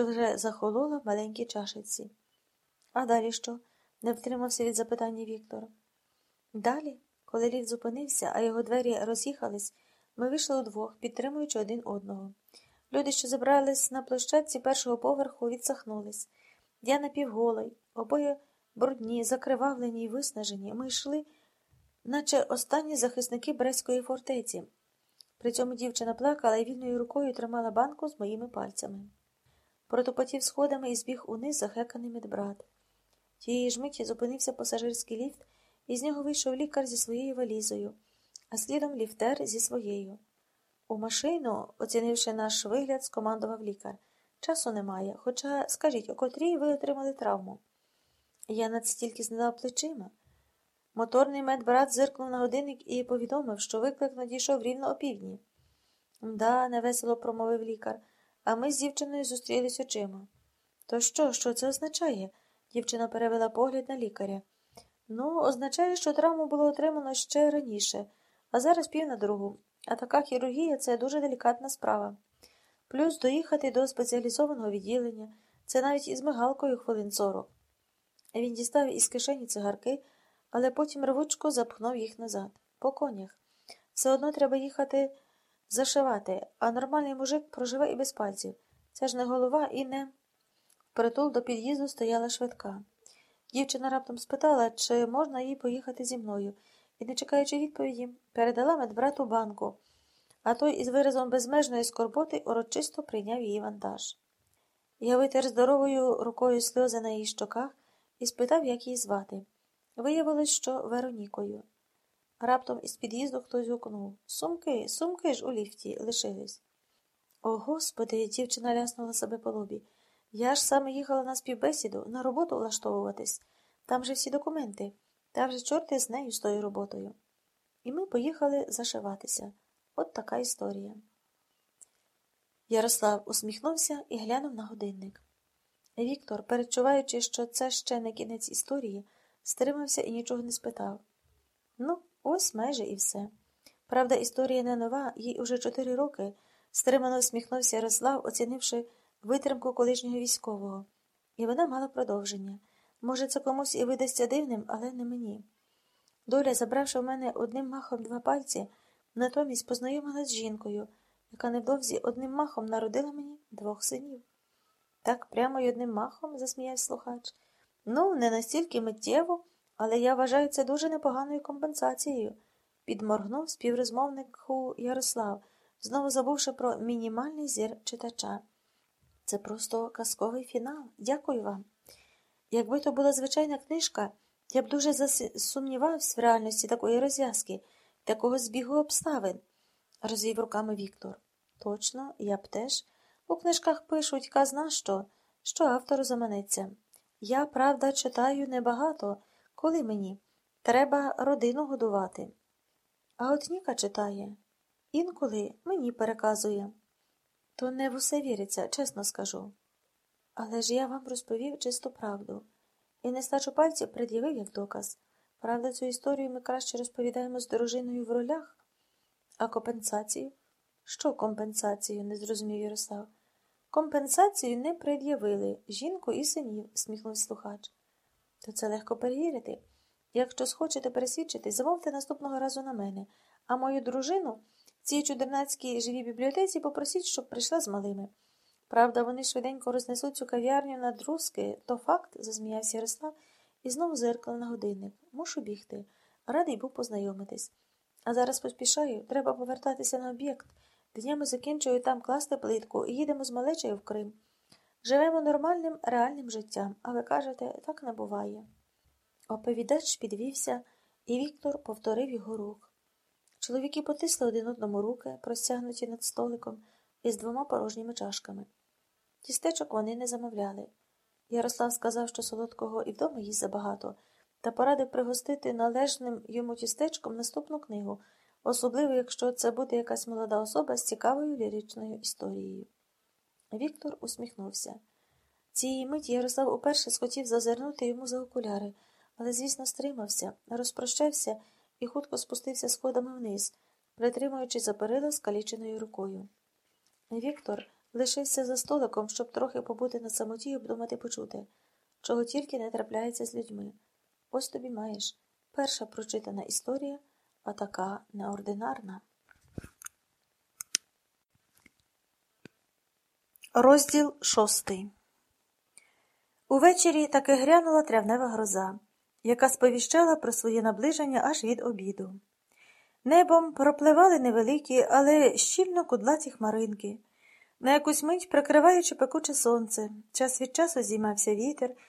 що вже захолола в маленькій чашиці. А далі що? не втримався від запитання Віктор. Далі, коли ліфт зупинився, а його двері роз'їхались, ми вийшли удвох, підтримуючи один одного. Люди, що забрались на площадці першого поверху, відсахнулись. Я напівголий, обоє брудні, закривавлені й виснажені. Ми йшли, наче останні захисники Брестської фортеці. При цьому дівчина плакала і вільною рукою тримала банку з моїми пальцями. Протопотів сходами і збіг униз захеканий медбрат. Тієї ж миті зупинився пасажирський ліфт, і з нього вийшов лікар зі своєю валізою, а слідом ліфтер зі своєю. У машину, оцінивши наш вигляд, скомандував лікар. Часу немає, хоча, скажіть, у котрій ви отримали травму. Я надстільки знала плечима. Моторний медбрат зиркнув на годинник і повідомив, що виклик надійшов рівно опівдні. Да, невесело промовив лікар, а ми з дівчиною зустрілись очима. То що, що це означає? Дівчина перевела погляд на лікаря. Ну, означає, що травму було отримано ще раніше, а зараз пів на другу. А така хірургія це дуже делікатна справа. Плюс доїхати до спеціалізованого відділення це навіть із мигалкою хвилин сорок. Він дістав із кишені цигарки, але потім рвучко запхнув їх назад. По конях. Все одно треба їхати зашивати, а нормальний мужик проживе і без пальців. Це ж не голова і не. Впритул до під'їзду стояла швидка. Дівчина раптом спитала, чи можна їй поїхати зі мною, і, не чекаючи відповіді, передала медбрату банку, а той із виразом безмежної скорботи урочисто прийняв її вантаж. Я витер здоровою рукою сльози на її щоках і спитав, як її звати. Виявилось, що Веронікою. Раптом із під'їзду хтось гукнув Сумки, сумки ж у ліфті лишились. О, господи, дівчина ляснула себе по лобі. Я ж саме їхала на співбесіду, на роботу влаштовуватись. Там же всі документи, та вже чорти з нею з тою роботою. І ми поїхали зашиватися. От така історія. Ярослав усміхнувся і глянув на годинник. Віктор, перечуваючи, що це ще не кінець історії, стримався і нічого не спитав. Ну, ось майже і все. Правда, історія не нова, їй уже чотири роки, стримано усміхнувся Ярослав, оцінивши витримку колишнього військового. І вона мала продовження. Може, це комусь і видасться дивним, але не мені. Доля, забравши в мене одним махом два пальці, натомість познайомилась з жінкою, яка невдовзі одним махом народила мені двох синів. Так прямо й одним махом, засміявся слухач. Ну, не настільки миттєво, але я вважаю це дуже непоганою компенсацією, підморгнув співрозмовнику Ярослав, знову забувши про мінімальний зір читача. Це просто казковий фінал. Дякую вам. Якби то була звичайна книжка, я б дуже засумнівався в реальності такої розв'язки, такого збігу обставин, розвів руками Віктор. Точно, я б теж. У книжках пишуть казна що, що автору заманеться. Я, правда, читаю небагато, коли мені. Треба родину годувати. А от Ніка читає. Інколи мені переказує. То не в усе віриться, чесно скажу. Але ж я вам розповів чисту правду, і нестачу пальців пред'явив як доказ. Правда, цю історію ми краще розповідаємо з дружиною в ролях. А компенсацію? Що компенсацію? не зрозумів Ярослав. Компенсацію не пред'явили жінку і синів, сміхнув слухач. То це легко перевірити. Якщо схочете пересвідчити, замовте наступного разу на мене, а мою дружину в цій чудернацькій живій бібліотеці попросіть, щоб прийшла з малими. Правда, вони швиденько рознесуть цю кав'ярню на друзки, то факт, засміявся Ярослав і знову зеркало на годинник. Мушу бігти. Радий був познайомитись. А зараз поспішаю, треба повертатися на об'єкт. Днями закінчую там класти плитку і їдемо з малечею в Крим. Живемо нормальним, реальним життям, а ви кажете, так не буває. Оповідач підвівся, і Віктор повторив його рух. Чоловіки потисли один одному руки, простягнуті над столиком, із двома порожніми чашками. Тістечок вони не замовляли. Ярослав сказав, що солодкого і вдома їсть забагато, та порадив пригостити належним йому тістечком наступну книгу, особливо, якщо це буде якась молода особа з цікавою ліричною історією. Віктор усміхнувся. Цієї миті Ярослав уперше схотів зазирнути йому за окуляри, але, звісно, стримався, розпрощався і хутко спустився сходами вниз, притримуючи за перила скаліченою рукою. Віктор Лишився за столиком, щоб трохи побути на самоті і обдумати почути, чого тільки не трапляється з людьми. Ось тобі маєш. Перша прочитана історія, а така неординарна. Розділ шостий Увечері таки грянула травнева гроза, яка сповіщала про своє наближення аж від обіду. Небом пропливали невеликі, але щільно кудлаті хмаринки. На якусь мить, прикриваючи пекуче сонце, час від часу зіймався вітер,